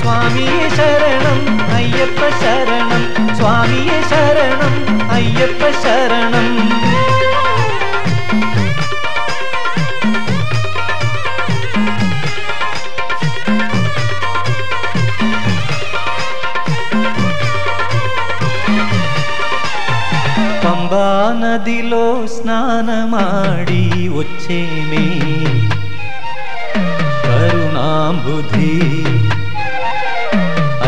சுவாமியே சரணம் ஐயப்ப சரணம். சுவாமியே சரணம் ஐயப்ப சரணம். నదిలో స్నానమాడి వచ్చేమే. కరుణాంబుధి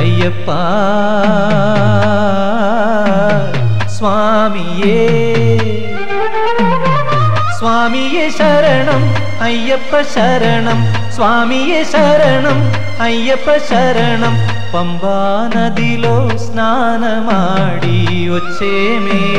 అయ్యప్ప స్వామియే. స్వామియే శరణం అయ్యప్ప శరణం. స్వామియే శరణం అయ్యప్ప శరణం. పంబా నదిలో స్నానమాడి వచ్చేమే.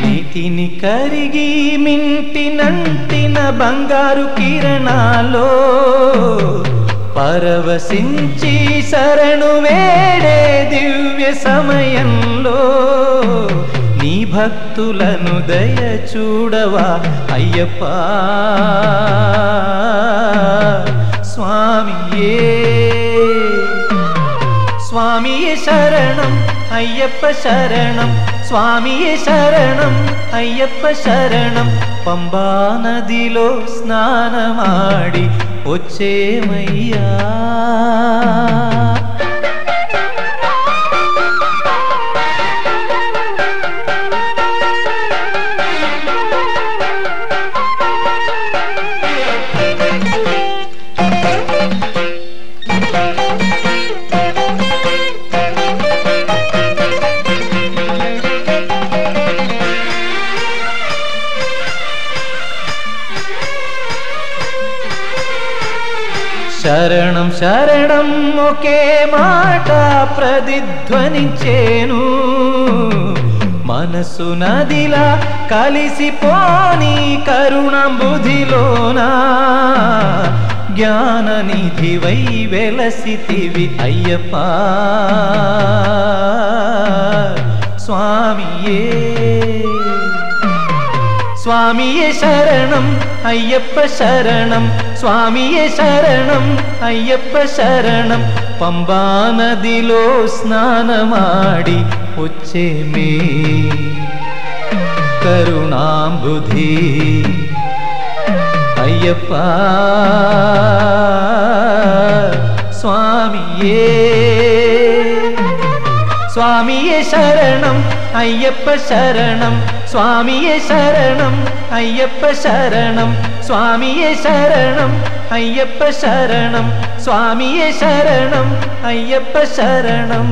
నీతిని కరిగి మింటినంటిన బంగారు కిరణాలో పరవశించి శరణు వేడే దివ్య సమయంలో నీ భక్తులను దయ చూడవా అయ్యప్ప. స్వామియే స్వామియే శరణం അയ്യപ്പ ശരണം സ്വാമിയെ ശരണം അയ്യപ്പ ശരണം. പമ്പാ നദിലോ സ്നാനമാടി ഒച്ചേമയ്യാ శరణం శరణం ఒకే మాట ప్రతిధ్వనించేను మనసు నదిలా కలిసిపోని కరుణంబుధిలోనా జ్ఞాననిధివై వెలసితివి అయ్యప్ప స్వామియే స్వామియే శరణం అయ్యప్ప శరణం స్వామియే శరణం అయ్యప్ప శరణం పంబా నదిలో స్నానమాడి వచ్చేమే కరుణాంబుధి అయ్యప్ప స్వామియే സ്വാമിയെ ശരണം അയ്യപ്പ ശരണം. സ്വാമിയെ ശരണം അയ്യപ്പ ശരണം. സ്വാമിയെ ശരണം അയ്യപ്പ ശരണം. സ്വാമിയെ ശരണം അയ്യപ്പ ശരണം.